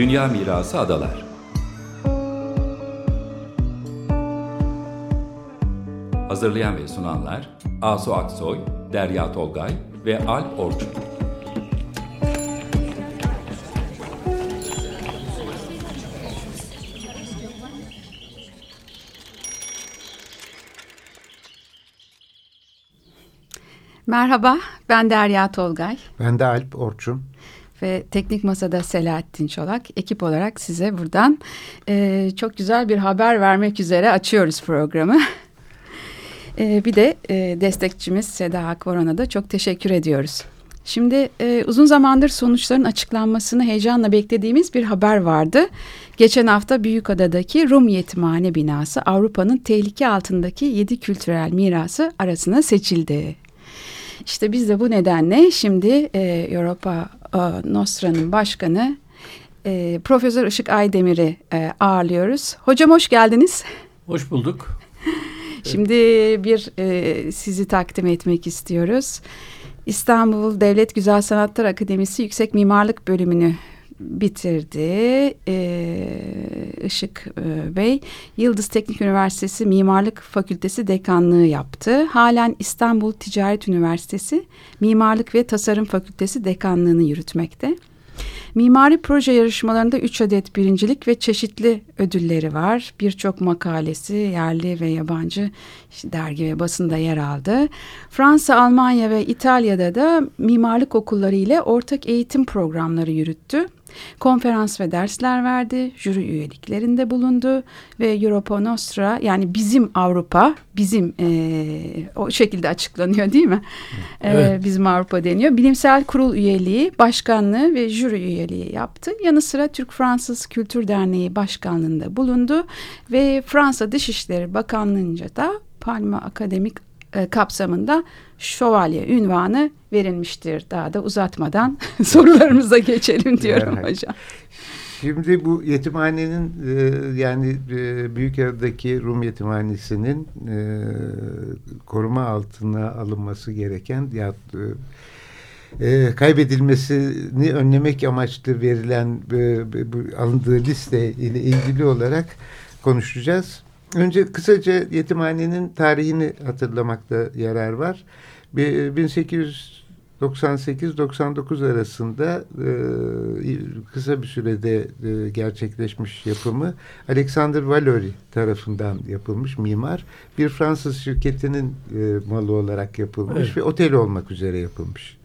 Dünya Mirası Adalar Hazırlayan ve sunanlar Asu Aksoy, Derya Tolgay ve Alp Orçun. Merhaba, ben Derya Tolgay. Ben de Alp Orçun. Ve Teknik Masa'da Selahattin Çolak. Ekip olarak size buradan e, çok güzel bir haber vermek üzere açıyoruz programı. e, bir de e, destekçimiz Seda Akvaran'a da çok teşekkür ediyoruz. Şimdi e, uzun zamandır sonuçların açıklanmasını heyecanla beklediğimiz bir haber vardı. Geçen hafta Büyükada'daki Rum Yetimhane binası Avrupa'nın tehlike altındaki yedi kültürel mirası arasına seçildi. İşte biz de bu nedenle şimdi e, Europa Nostra'nın başkanı e, Profesör Işık Aydemir'i e, ağırlıyoruz. Hocam hoş geldiniz. Hoş bulduk. Şimdi bir e, sizi takdim etmek istiyoruz. İstanbul Devlet Güzel Sanatlar Akademisi Yüksek Mimarlık Bölümünü bitirdi. Ee, Işık e, Bey Yıldız Teknik Üniversitesi Mimarlık Fakültesi dekanlığı yaptı. Halen İstanbul Ticaret Üniversitesi Mimarlık ve Tasarım Fakültesi dekanlığını yürütmekte. Mimari proje yarışmalarında 3 adet birincilik ve çeşitli ödülleri var. Birçok makalesi yerli ve yabancı dergi ve basında yer aldı. Fransa, Almanya ve İtalya'da da mimarlık okulları ile ortak eğitim programları yürüttü. Konferans ve dersler verdi, jüri üyeliklerinde bulundu ve Europa Nostra yani bizim Avrupa, bizim e, o şekilde açıklanıyor değil mi? E, evet. E, bizim Avrupa deniyor. Bilimsel kurul üyeliği, başkanlığı ve jüri üyeliği yaptı. Yanı sıra Türk-Fransız Kültür Derneği başkanlığında bulundu ve Fransa Dışişleri Bakanlığı'nca da Palma Akademik e, kapsamında şövalye ünvanı verilmiştir. Daha da uzatmadan sorularımıza geçelim diyorum yani, hocam. Şimdi bu yetimhanenin e, yani e, Büyükada'daki Rum yetimhanesinin e, koruma altına alınması gereken ya e, kaybedilmesini önlemek amaçlı verilen e, alındığı liste ile ilgili olarak konuşacağız. Önce kısaca yetimhanenin tarihini hatırlamakta yarar var. 1898-99 arasında e, kısa bir sürede e, gerçekleşmiş yapımı Alexander Valory tarafından yapılmış mimar. Bir Fransız şirketinin e, malı olarak yapılmış evet. ve otel olmak üzere yapılmış.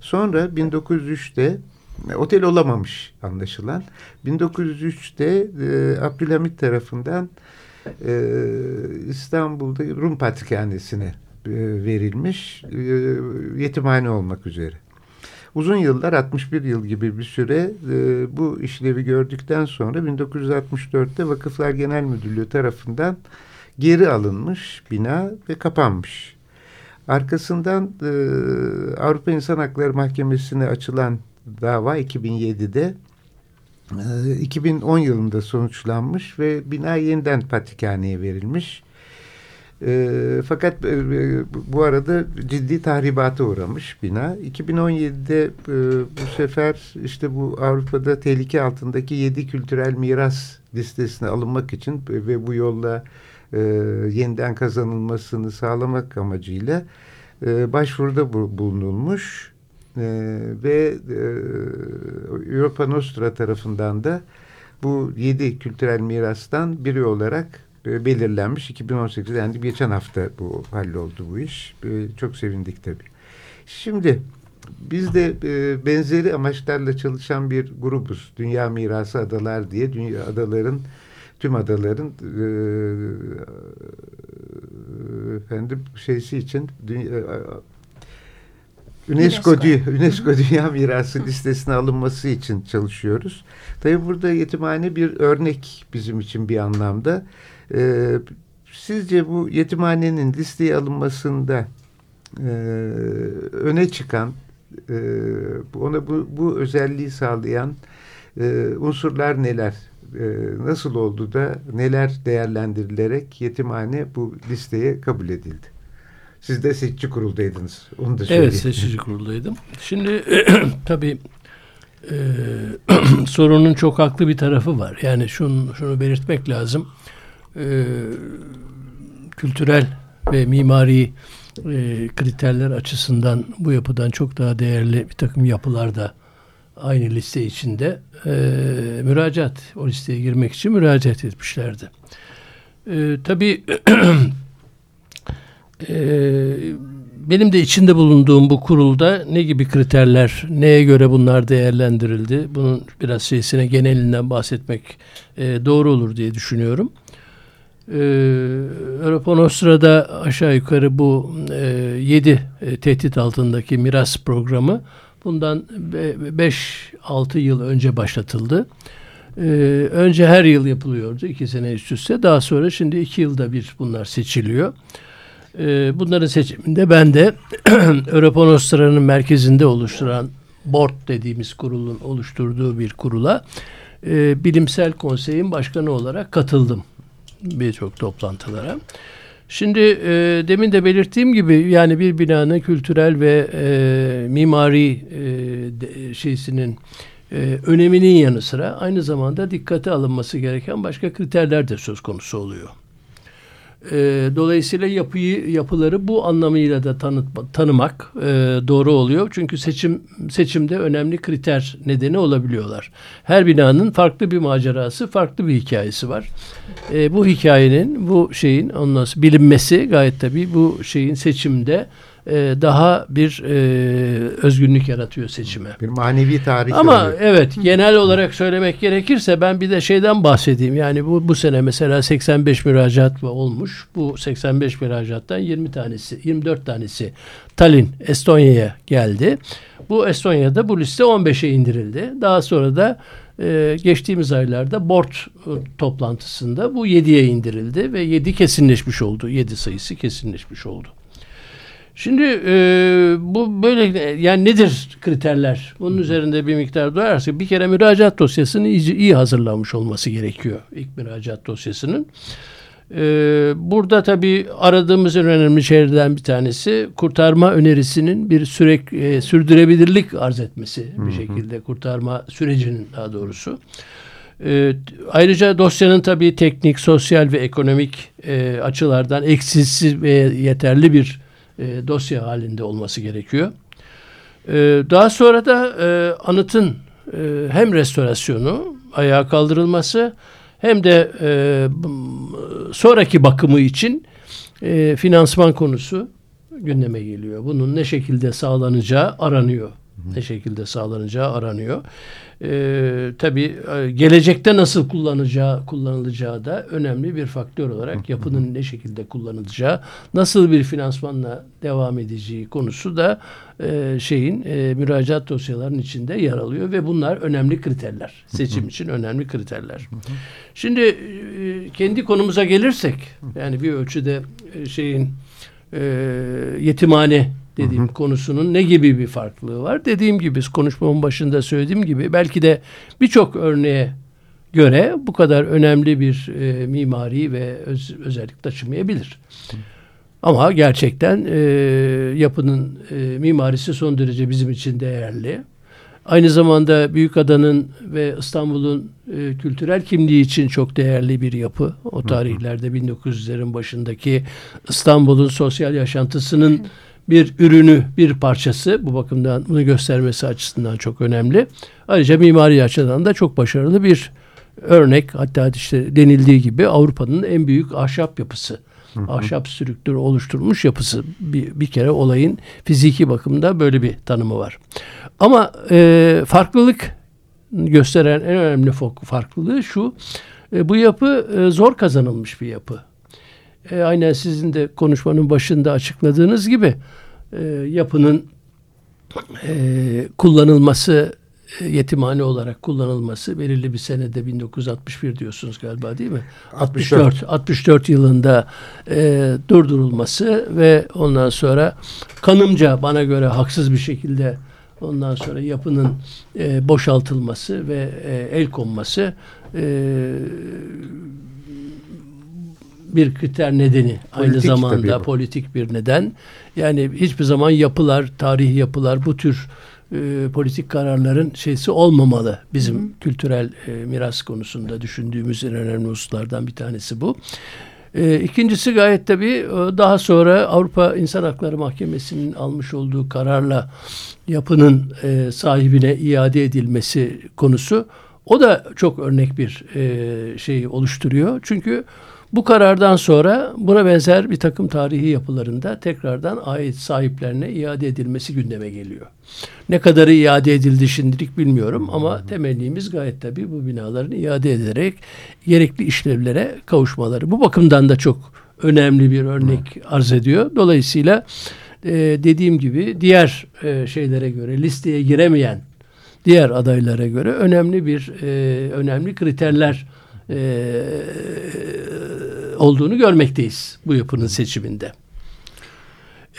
Sonra 1903'te otel olamamış anlaşılan. 1903'te e, Abdülhamit tarafından e, İstanbul'da Rum Patrikhanesi'ne e, verilmiş e, yetimhane olmak üzere. Uzun yıllar 61 yıl gibi bir süre e, bu işlevi gördükten sonra 1964'te Vakıflar Genel Müdürlüğü tarafından geri alınmış bina ve kapanmış. Arkasından e, Avrupa İnsan Hakları Mahkemesi'ne açılan dava 2007'de 2010 ee, yılında sonuçlanmış ve bina yeniden patrikhaneye verilmiş. E, fakat e, bu arada ciddi tahribata uğramış bina. 2017'de e, bu sefer işte bu Avrupa'da tehlike altındaki yedi kültürel miras listesine alınmak için ve bu yolla e, yeniden kazanılmasını sağlamak amacıyla e, başvuruda bulunulmuş e, ve e, Europa Nostra tarafından da bu yedi kültürel mirastan biri olarak e, belirlenmiş 2018 yani geçen hafta bu halloldu bu iş. E, çok sevindik tabii. Şimdi biz de e, benzeri amaçlarla çalışan bir grubuz. Dünya Mirası Adalar diye dünya adaların tüm adaların e, efendim şeysi için dünya, UNESCO, UNESCO. UNESCO Dünya Mirası listesine alınması için çalışıyoruz. Tabii burada yetimhane bir örnek bizim için bir anlamda. Ee, sizce bu yetimhanenin listeye alınmasında e, öne çıkan, e, ona bu, bu özelliği sağlayan e, unsurlar neler? E, nasıl oldu da neler değerlendirilerek yetimhane bu listeye kabul edildi? Siz de seçici kuruldaydınız. Onu da Evet seçici kuruldaydım. Şimdi tabii e, sorunun çok haklı bir tarafı var. Yani şunu, şunu belirtmek lazım. E, kültürel ve mimari e, kriterler açısından bu yapıdan çok daha değerli bir takım yapılar da aynı liste içinde e, müracaat, o listeye girmek için müracaat etmişlerdi. E, tabii e, benim de içinde bulunduğum bu kurulda ne gibi kriterler, neye göre bunlar değerlendirildi? Bunun biraz şeysine genelinden bahsetmek e, doğru olur diye düşünüyorum. Ee, Europonostra'da aşağı yukarı bu e, 7 e, tehdit altındaki miras programı bundan 5-6 yıl önce başlatıldı. Ee, önce her yıl yapılıyordu iki sene üst üste. Daha sonra şimdi iki yılda bir bunlar seçiliyor. Ee, bunların seçiminde ben de Europonostra'nın merkezinde oluşturan board dediğimiz kurulun oluşturduğu bir kurula e, bilimsel konseyin başkanı olarak katıldım birçok toplantılara. Şimdi e, demin de belirttiğim gibi yani bir binanın kültürel ve e, mimari e, de, şeysinin e, öneminin yanı sıra aynı zamanda dikkate alınması gereken başka kriterler de söz konusu oluyor. E, dolayısıyla yapıyı yapıları bu anlamıyla da tanıtma, tanımak e, doğru oluyor. Çünkü seçim seçimde önemli kriter nedeni olabiliyorlar. Her binanın farklı bir macerası, farklı bir hikayesi var. E, bu hikayenin, bu şeyin ondan bilinmesi gayet tabii bu şeyin seçimde e, daha bir e, özgünlük yaratıyor seçime. Bir manevi tarih. Ama oluyor. evet genel olarak söylemek gerekirse ben bir de şeyden bahsedeyim. Yani bu bu sene mesela 85 müracaat olmuş. Bu 85 müracaattan 20 tanesi, 24 tanesi Tallinn, Estonya'ya geldi. Bu Estonya'da bu liste 15'e indirildi. Daha sonra da e, geçtiğimiz aylarda board e, toplantısında bu 7'ye indirildi ve 7 kesinleşmiş oldu. 7 sayısı kesinleşmiş oldu. Şimdi e, bu böyle yani nedir kriterler? Bunun üzerinde bir miktar durarsak bir kere müracaat dosyasını iyi, iyi hazırlanmış olması gerekiyor. ilk müracaat dosyasının. E, burada tabii aradığımız en önemli şeylerden bir tanesi kurtarma önerisinin bir sürek e, sürdürebilirlik arz etmesi bir şekilde kurtarma sürecinin daha doğrusu. E, ayrıca dosyanın tabii teknik, sosyal ve ekonomik e, açılardan eksiksiz ve yeterli bir e, dosya halinde olması gerekiyor. E, daha sonra da e, anıtın e, hem restorasyonu, ayağa kaldırılması hem de e, sonraki bakımı için e, finansman konusu gündeme geliyor. Bunun ne şekilde sağlanacağı aranıyor. Ne şekilde sağlanacağı aranıyor. E, tabii e, gelecekte nasıl kullanacağı kullanılacağı da önemli bir faktör olarak yapının ne şekilde kullanılacağı, nasıl bir finansmanla devam edeceği konusu da e, şeyin e, müracaat dosyalarının içinde yer alıyor ve bunlar önemli kriterler. Seçim için önemli kriterler. Şimdi e, kendi konumuza gelirsek yani bir ölçüde e, şeyin e, yetimhane dediğim hı hı. konusunun ne gibi bir farklılığı var? Dediğim gibi konuşmamın başında söylediğim gibi belki de birçok örneğe göre bu kadar önemli bir e, mimari ve öz, özellik taşımayabilir. Hı. Ama gerçekten e, yapının e, mimarisi son derece bizim için değerli. Aynı zamanda Büyükada'nın ve İstanbul'un e, kültürel kimliği için çok değerli bir yapı. O tarihlerde 1900'lerin başındaki İstanbul'un sosyal yaşantısının bir ürünü, bir parçası. Bu bakımdan bunu göstermesi açısından çok önemli. Ayrıca mimari açıdan da çok başarılı bir örnek. Hatta işte denildiği gibi Avrupa'nın en büyük ahşap yapısı. Ahşap strüktürü oluşturmuş yapısı. Bir, bir kere olayın fiziki bakımda böyle bir tanımı var. Ama e, farklılık gösteren en önemli farklılığı şu. E, bu yapı e, zor kazanılmış bir yapı. E, aynen sizin de konuşmanın başında açıkladığınız gibi e, yapının e, kullanılması e, yetimhane olarak kullanılması belirli bir senede 1961 diyorsunuz galiba değil mi? 64 64, 64 yılında e, durdurulması ve ondan sonra kanımca bana göre haksız bir şekilde ondan sonra yapının e, boşaltılması ve e, el konması e, bir kriter nedeni politik aynı zamanda politik bir neden. Yani hiçbir zaman yapılar, tarihi yapılar bu tür e, politik kararların şeysi olmamalı. Bizim hı hı. kültürel e, miras konusunda düşündüğümüz en önemli hususlardan bir tanesi bu. E, ikincisi gayet tabii e, daha sonra Avrupa İnsan Hakları Mahkemesi'nin almış olduğu kararla yapının e, sahibine iade edilmesi konusu o da çok örnek bir e, şey oluşturuyor. Çünkü bu karardan sonra buna benzer bir takım tarihi yapılarında tekrardan ait sahiplerine iade edilmesi gündeme geliyor. Ne kadarı iade edildi şimdilik bilmiyorum ama temennimiz gayet tabii bu binaların iade ederek gerekli işlevlere kavuşmaları. Bu bakımdan da çok önemli bir örnek arz ediyor. Dolayısıyla e, dediğim gibi diğer e, şeylere göre listeye giremeyen diğer adaylara göre önemli bir e, önemli kriterler e, olduğunu görmekteyiz bu yapının seçiminde.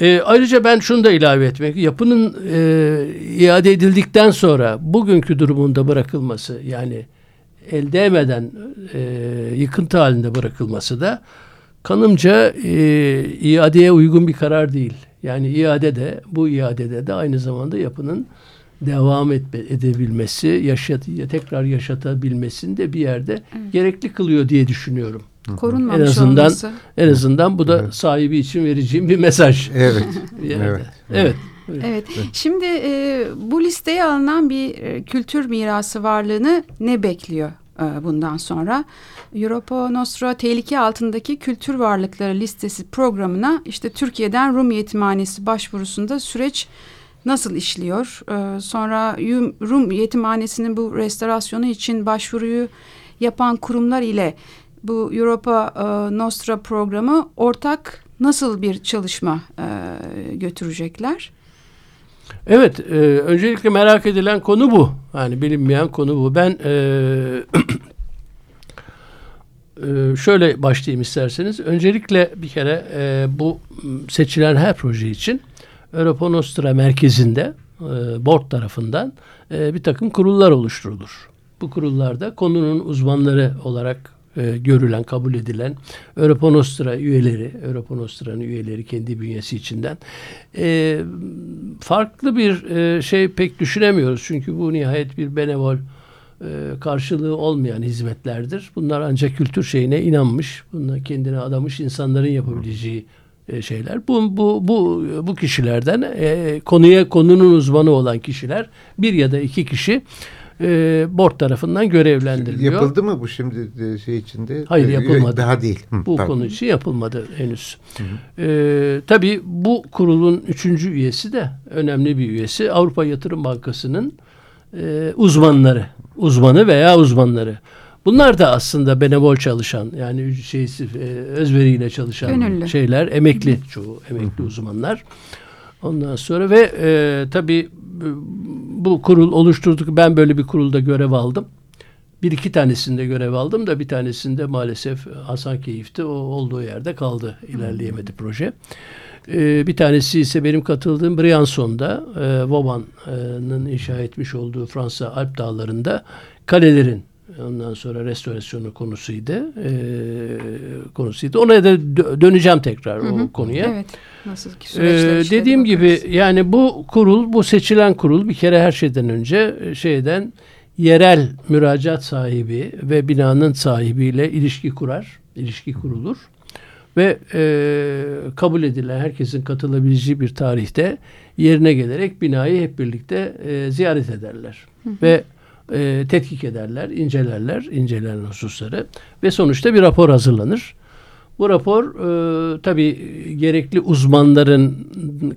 E, ayrıca ben şunu da ilave etmek, yapının e, iade edildikten sonra bugünkü durumunda bırakılması yani el değmeden e, yıkıntı halinde bırakılması da kanımca e, iadeye uygun bir karar değil. Yani iade de bu iadede de aynı zamanda yapının devam etme, edebilmesi, yaşat, tekrar yaşatabilmesini de bir yerde evet. gerekli kılıyor diye düşünüyorum. Korunmamış en azından olması. en azından bu da evet. sahibi için vereceğim bir mesaj. Evet. evet. Evet. Evet. evet. Şimdi e, bu listeye alınan bir e, kültür mirası varlığını ne bekliyor e, bundan sonra? Europa Nostra tehlike altındaki kültür varlıkları listesi programına işte Türkiye'den Rum Yetimhanesi başvurusunda süreç nasıl işliyor? Ee, sonra Rum Yetimhanesi'nin bu restorasyonu için başvuruyu yapan kurumlar ile bu Europa e, Nostra programı ortak nasıl bir çalışma e, götürecekler? Evet, e, öncelikle merak edilen konu bu. Yani bilinmeyen konu bu. Ben e, e, şöyle başlayayım isterseniz. Öncelikle bir kere e, bu seçilen her proje için Europa Nostra merkezinde e, board tarafından e, bir takım kurullar oluşturulur. Bu kurullarda konunun uzmanları olarak e, görülen, kabul edilen Europa Nostra üyeleri, Europa Nostra'nın üyeleri kendi bünyesi içinden e, farklı bir e, şey pek düşünemiyoruz. Çünkü bu nihayet bir benevol e, karşılığı olmayan hizmetlerdir. Bunlar ancak kültür şeyine inanmış, bunlar kendine adamış insanların yapabileceği e, şeyler. Bu bu bu bu kişilerden e, konuya konunun uzmanı olan kişiler bir ya da iki kişi e, board tarafından görevlendiriliyor. Yapıldı mı bu şimdi e, şey içinde? Hayır yapılmadı. Daha değil. Hı, bu pardon. konu için yapılmadı henüz. Hı hı. E, tabii bu kurulun üçüncü üyesi de önemli bir üyesi. Avrupa Yatırım Bankası'nın e, uzmanları. Uzmanı veya uzmanları. Bunlar da aslında benevol çalışan yani şeysi e, özveriyle çalışan Gönüllü. şeyler emekli çoğu emekli uzmanlar. Ondan sonra ve e, tabii bu kurul oluşturduk. Ben böyle bir kurulda görev aldım. Bir iki tanesinde görev aldım da bir tanesinde maalesef Hasan Keyif'ti. O olduğu yerde kaldı. ilerleyemedi proje. Ee, bir tanesi ise benim katıldığım Brianson'da e, Vauban'ın inşa etmiş olduğu Fransa Alp dağlarında kalelerin Ondan sonra restorasyonu konusuydu. E, konusuydu. Ona da döneceğim tekrar hı hı. o konuya. Evet. Nasıl ki süreçler ee, Dediğim gibi yani bu kurul, bu seçilen kurul bir kere her şeyden önce e, şeyden yerel müracaat sahibi ve binanın sahibiyle ilişki kurar, ilişki kurulur ve e, kabul edilen herkesin katılabileceği bir tarihte yerine gelerek binayı hep birlikte e, ziyaret ederler. Hı hı. Ve e, tetkik ederler, incelerler, incelenen hususları ve sonuçta bir rapor hazırlanır. Bu rapor e, tabii gerekli uzmanların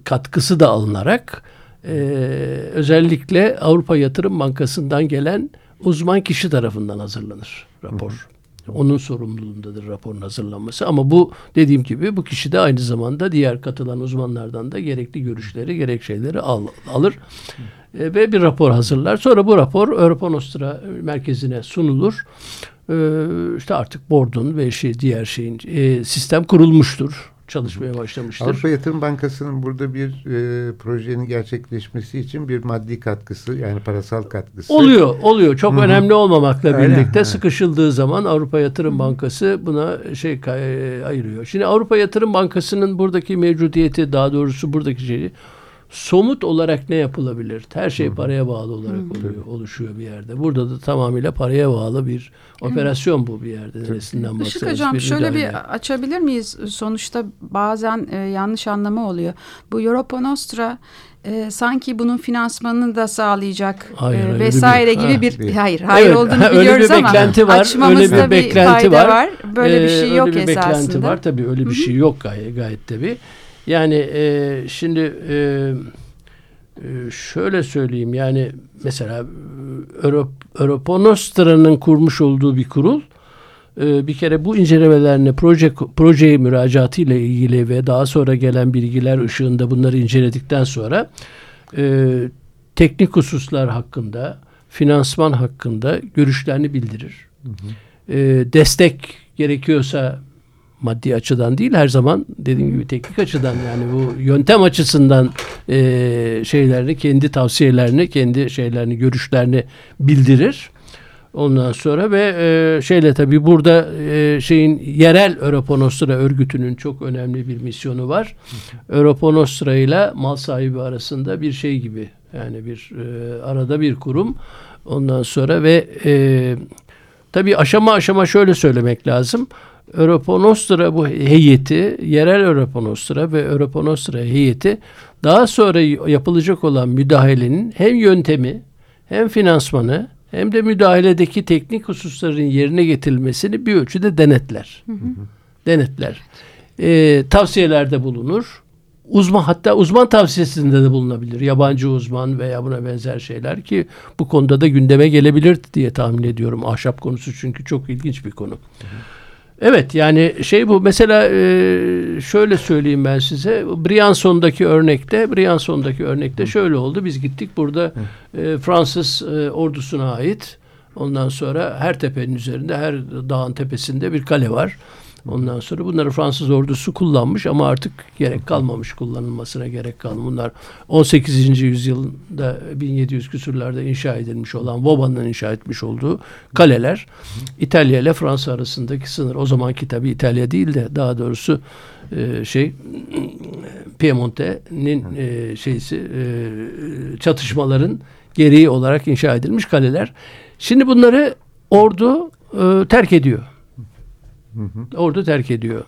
katkısı da alınarak e, özellikle Avrupa Yatırım Bankası'ndan gelen uzman kişi tarafından hazırlanır rapor. Onun sorumluluğundadır raporun hazırlanması. Ama bu dediğim gibi bu kişi de aynı zamanda diğer katılan uzmanlardan da gerekli görüşleri, gerek şeyleri al, alır e, ve bir rapor hazırlar. Sonra bu rapor Avrupa Nostra merkezine sunulur. E, işte artık bordun ve şey diğer şeyin e, sistem kurulmuştur çalışmaya başlamıştır. Avrupa Yatırım Bankası'nın burada bir e, projenin gerçekleşmesi için bir maddi katkısı yani parasal katkısı. Oluyor, oluyor. Çok Hı -hı. önemli olmamakla Öyle. birlikte sıkışıldığı zaman Avrupa Yatırım Bankası buna şey e, ayırıyor. Şimdi Avrupa Yatırım Bankası'nın buradaki mevcudiyeti daha doğrusu buradaki şeyi somut olarak ne yapılabilir? Her şey paraya bağlı olarak oluyor, oluşuyor bir yerde. Burada da tamamıyla paraya bağlı bir operasyon bu bir yerde. Neresinden Işık baksanız hocam bir şöyle müdahale. bir açabilir miyiz? Sonuçta bazen e, yanlış anlama oluyor. Bu Europa Nostra e, sanki bunun finansmanını da sağlayacak Hayır, e, vesaire bir- gibi ha, bir hayır hayır Evet, olduğunu öyle bir biliyoruz ama beklenti var, açmamızda öyle bir bir, beklenti fayda var. var. Böyle bir Ee, şey yok öyle bir esasında. beklenti var tabii öyle bir şey yok gayet, gayet tabii. Yani e, şimdi e, e, şöyle söyleyeyim yani mesela e, Europ, Europonostra'nın kurmuş olduğu bir kurul e, bir kere bu incelemelerini proje projeye müracaatı ile ilgili ve daha sonra gelen bilgiler ışığında bunları inceledikten sonra e, teknik hususlar hakkında, finansman hakkında görüşlerini bildirir. E, destek gerekiyorsa maddi açıdan değil her zaman dediğim gibi teknik açıdan yani bu yöntem açısından e, şeylerini kendi tavsiyelerini kendi şeylerini görüşlerini bildirir. Ondan sonra ve e, şeyle tabii burada e, şeyin yerel Europonostra örgütünün çok önemli bir misyonu var. Europonostra ile mal sahibi arasında bir şey gibi yani bir e, arada bir kurum. Ondan sonra ve e, tabii aşama aşama şöyle söylemek lazım. Europonostra bu heyeti, yerel Europonostra ve Europonostra heyeti daha sonra yapılacak olan müdahalenin hem yöntemi hem finansmanı hem de müdahaledeki teknik hususların yerine getirilmesini bir ölçüde denetler. Denetler. Ee, tavsiyelerde bulunur. Uzman hatta uzman tavsiyesinde de bulunabilir. Yabancı uzman veya buna benzer şeyler ki bu konuda da gündeme gelebilir diye tahmin ediyorum. Ahşap konusu çünkü çok ilginç bir konu. Evet yani şey bu mesela e, şöyle söyleyeyim ben size. Brianson'daki örnekte Brianson'daki örnekte şöyle oldu. Biz gittik burada e, Fransız e, ordusuna ait. Ondan sonra her tepenin üzerinde her dağın tepesinde bir kale var. Ondan sonra bunları Fransız ordusu kullanmış ama artık gerek kalmamış kullanılmasına gerek kalmamış. Bunlar 18. yüzyılda 1700 küsürlerde inşa edilmiş olan Vauban'ın inşa etmiş olduğu kaleler. İtalya ile Fransa arasındaki sınır. O zamanki tabii İtalya değil de daha doğrusu e, şey Piemonte'nin e, şeysi e, çatışmaların gereği olarak inşa edilmiş kaleler. Şimdi bunları ordu terk ediyor. Ordu terk ediyor.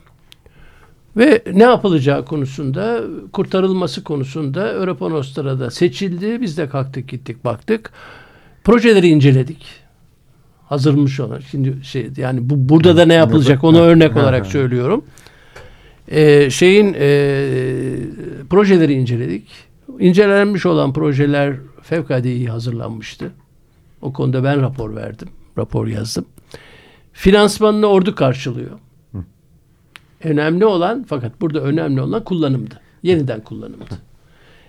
Ve ne yapılacağı konusunda, kurtarılması konusunda Europonostra'da seçildi. Biz de kalktık gittik baktık. Projeleri inceledik. Hazırmış olan. Şimdi şey yani bu burada da ne yapılacak onu örnek olarak söylüyorum. Ee, şeyin e, projeleri inceledik. İncelenmiş olan projeler fevkalade iyi hazırlanmıştı. O konuda ben rapor verdim. Rapor yazdım. Finansmanını ordu karşılıyor. Önemli olan fakat burada önemli olan kullanımdı. Yeniden kullanımdı.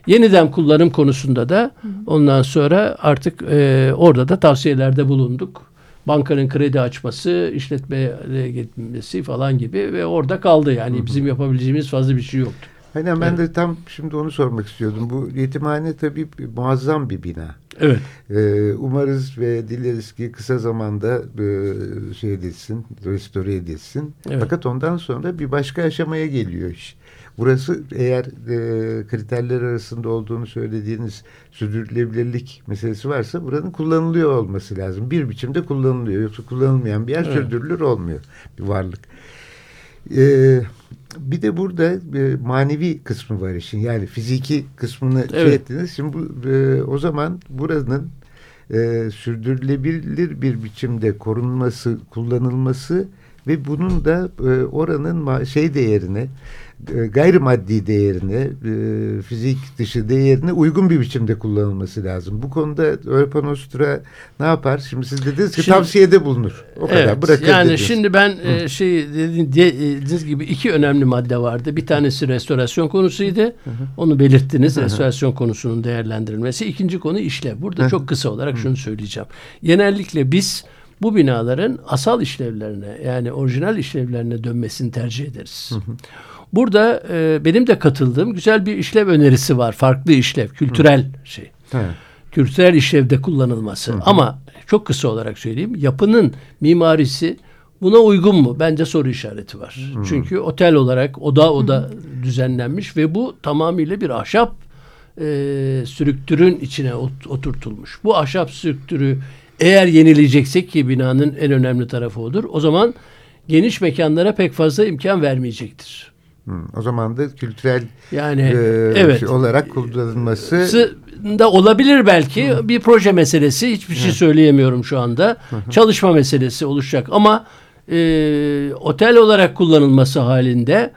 Yeniden kullanım konusunda da ondan sonra artık e, orada da tavsiyelerde bulunduk. Bankanın kredi açması, işletmeye gitmesi falan gibi ve orada kaldı. Yani bizim yapabileceğimiz fazla bir şey yoktu. Aynen ben Evet. de tam şimdi onu sormak istiyordum. Bu yetimhane tabii muazzam bir bina. Evet. Ee, umarız ve dileriz ki kısa zamanda e, şey edilsin, restore edilsin. Evet. Fakat ondan sonra bir başka aşamaya geliyor iş. Burası eğer e, kriterler arasında olduğunu söylediğiniz sürdürülebilirlik meselesi varsa buranın kullanılıyor olması lazım. Bir biçimde kullanılıyor. Yoksa kullanılmayan bir yer Evet. sürdürülür olmuyor bir varlık. Ee, bir de burada e, manevi kısmı var işin. Yani fiziki kısmını şey Evet. ettiniz. Şimdi bu, e, o zaman buranın e, sürdürülebilir bir biçimde korunması, kullanılması ve bunun da e, oranın şey değerine, e, gayrimaddi değerine, e, fizik dışı değerine uygun bir biçimde kullanılması lazım. Bu konuda Europanostra ne yapar? Şimdi siz dediniz ki Şimdi- tavsiyede bulunur. O kadar Evet, bırakır yani dediniz. şimdi ben e, şey de- dediğiniz gibi iki önemli madde vardı. Bir tanesi restorasyon konusuydu. Onu belirttiniz. Restorasyon konusunun değerlendirilmesi. İkinci konu işlev. Burada çok kısa olarak şunu söyleyeceğim. Genellikle biz bu binaların asal işlevlerine yani orijinal işlevlerine dönmesini tercih ederiz. Burada e, benim de katıldığım güzel bir işlev önerisi var. Farklı işlev, kültürel şey Ha. kültürel işlevde kullanılması. Ama çok kısa olarak söyleyeyim. Yapının mimarisi buna uygun mu? Bence soru işareti var. Çünkü otel olarak oda oda düzenlenmiş ve bu tamamıyla bir ahşap e, strüktürün içine ot, oturtulmuş. Bu ahşap strüktürü eğer yenileyeceksek ki binanın en önemli tarafı odur. O zaman geniş mekanlara pek fazla imkan vermeyecektir. Hmm, o zaman da kültürel yani e, evet şey olarak kullanılması da olabilir belki Hı. bir proje meselesi hiçbir şey söyleyemiyorum şu anda Hı. çalışma meselesi oluşacak ama e, otel olarak kullanılması halinde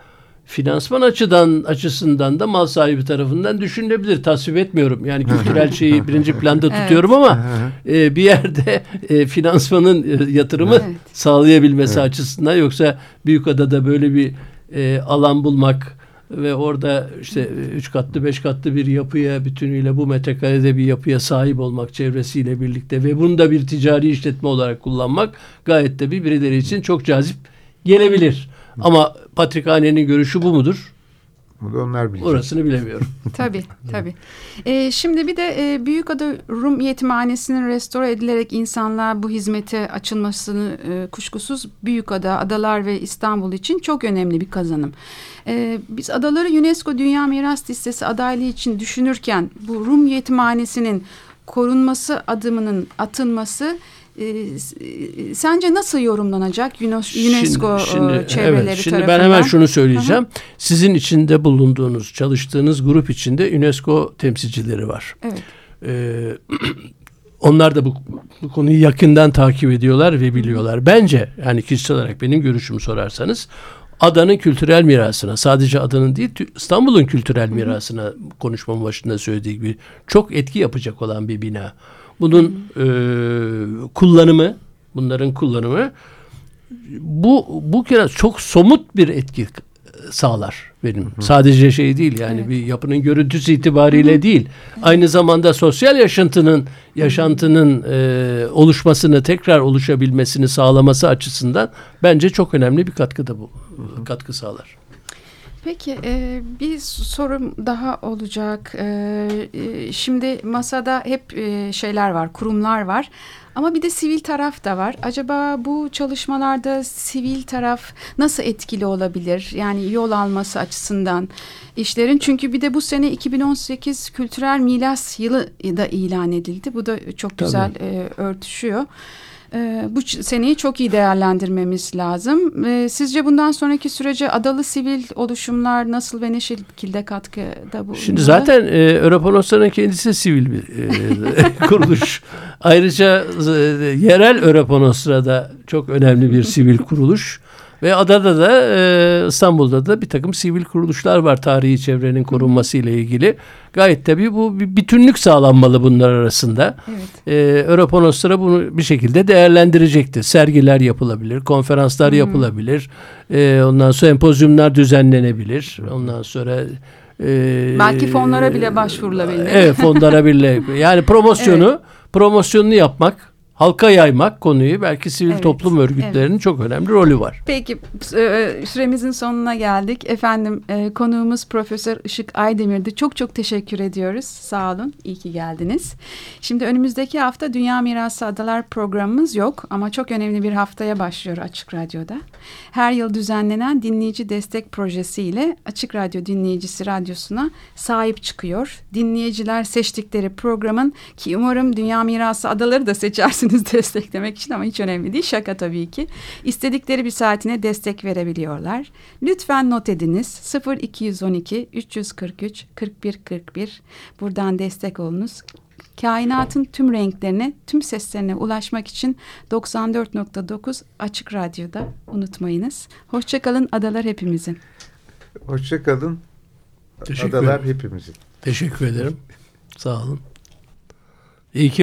finansman açıdan açısından da mal sahibi tarafından düşünülebilir. Tasvip etmiyorum. Yani kültürel şeyi birinci planda tutuyorum ama e, bir yerde e, finansmanın e, yatırımı evet. sağlayabilmesi evet. açısından yoksa Büyükada'da böyle bir e, alan bulmak ve orada işte üç katlı beş katlı bir yapıya bütünüyle bu metrekarede bir yapıya sahip olmak çevresiyle birlikte ve bunu da bir ticari işletme olarak kullanmak gayet de bir birileri için çok cazip gelebilir. Ama Patrikhane'nin görüşü bu mudur? Bunu onlar bilecek. Orasını bilemiyorum. tabii tabii. Ee, şimdi bir de e, Büyükada Rum Yetimhanesi'nin restore edilerek insanlar bu hizmete açılmasını e, kuşkusuz Büyükada, Adalar ve İstanbul için çok önemli bir kazanım. E, biz adaları UNESCO Dünya Miras Listesi adaylığı için düşünürken bu Rum Yetimhanesi'nin korunması adımının atılması e, sence nasıl yorumlanacak UNESCO şimdi, şimdi, e, çevreleri evet, şimdi tarafından? ben hemen şunu söyleyeceğim. Hı -hı. Sizin içinde bulunduğunuz, çalıştığınız grup içinde UNESCO temsilcileri var. Evet. Ee, onlar da bu, bu konuyu yakından takip ediyorlar ve biliyorlar. Bence yani kişisel olarak benim görüşümü sorarsanız adanın kültürel mirasına sadece adanın değil İstanbul'un kültürel mirasına konuşmamın başında söylediği gibi çok etki yapacak olan bir bina. Bunun e, kullanımı, bunların kullanımı bu bu kere çok somut bir etki sağlar benim. Hı. Sadece şey değil yani evet. bir yapının görüntüsü itibariyle Hı. değil. Aynı zamanda sosyal yaşantının yaşantının e, oluşmasını tekrar oluşabilmesini sağlaması açısından bence çok önemli bir katkı da bu. Hı. Katkı sağlar. Peki e, bir sorum daha olacak. E, e, şimdi masada hep e, şeyler var, kurumlar var. Ama bir de sivil taraf da var. Acaba bu çalışmalarda sivil taraf nasıl etkili olabilir? Yani yol alması açısından işlerin. Çünkü bir de bu sene 2018 Kültürel Milas Yılı da ilan edildi. Bu da çok Tabii. güzel e, örtüşüyor. E, bu seneyi çok iyi değerlendirmemiz lazım. E, sizce bundan sonraki sürece adalı sivil oluşumlar nasıl ve ne şekilde katkıda bu? Şimdi zaten e, Europanosların kendisi sivil bir e, kuruluş. Ayrıca e, yerel Europanosra da çok önemli bir sivil kuruluş. Ve adada da e, İstanbul'da da bir takım sivil kuruluşlar var tarihi çevrenin korunması ile ilgili. Gayet tabii bu bir bütünlük sağlanmalı bunlar arasında. Evet. E, Europanostra bunu bir şekilde değerlendirecektir. Sergiler yapılabilir, konferanslar hmm. yapılabilir. E, ondan sonra empozyumlar düzenlenebilir. Ondan sonra e, Belki fonlara bile başvurulabilir. Evet fonlara bile. Yani promosyonu evet. promosyonunu yapmak halka yaymak konuyu belki sivil evet, toplum örgütlerinin evet. çok önemli rolü var. Peki e, süremizin sonuna geldik. Efendim e, konuğumuz Profesör Işık Aydemir'di. Çok çok teşekkür ediyoruz. Sağ olun. İyi ki geldiniz. Şimdi önümüzdeki hafta Dünya Mirası Adalar programımız yok ama çok önemli bir haftaya başlıyor Açık Radyo'da. Her yıl düzenlenen dinleyici destek projesiyle Açık Radyo dinleyicisi radyosuna sahip çıkıyor. Dinleyiciler seçtikleri programın ki umarım Dünya Mirası Adaları da seçersiniz isterseniz desteklemek için ama hiç önemli değil. Şaka tabii ki. İstedikleri bir saatine destek verebiliyorlar. Lütfen not ediniz. 0212 343 41 41 buradan destek olunuz. Kainatın tüm renklerine, tüm seslerine ulaşmak için 94.9 Açık Radyo'da unutmayınız. Hoşçakalın adalar hepimizin. Hoşçakalın adalar hepimizin. Teşekkür ederim. Sağ olun. İyi ki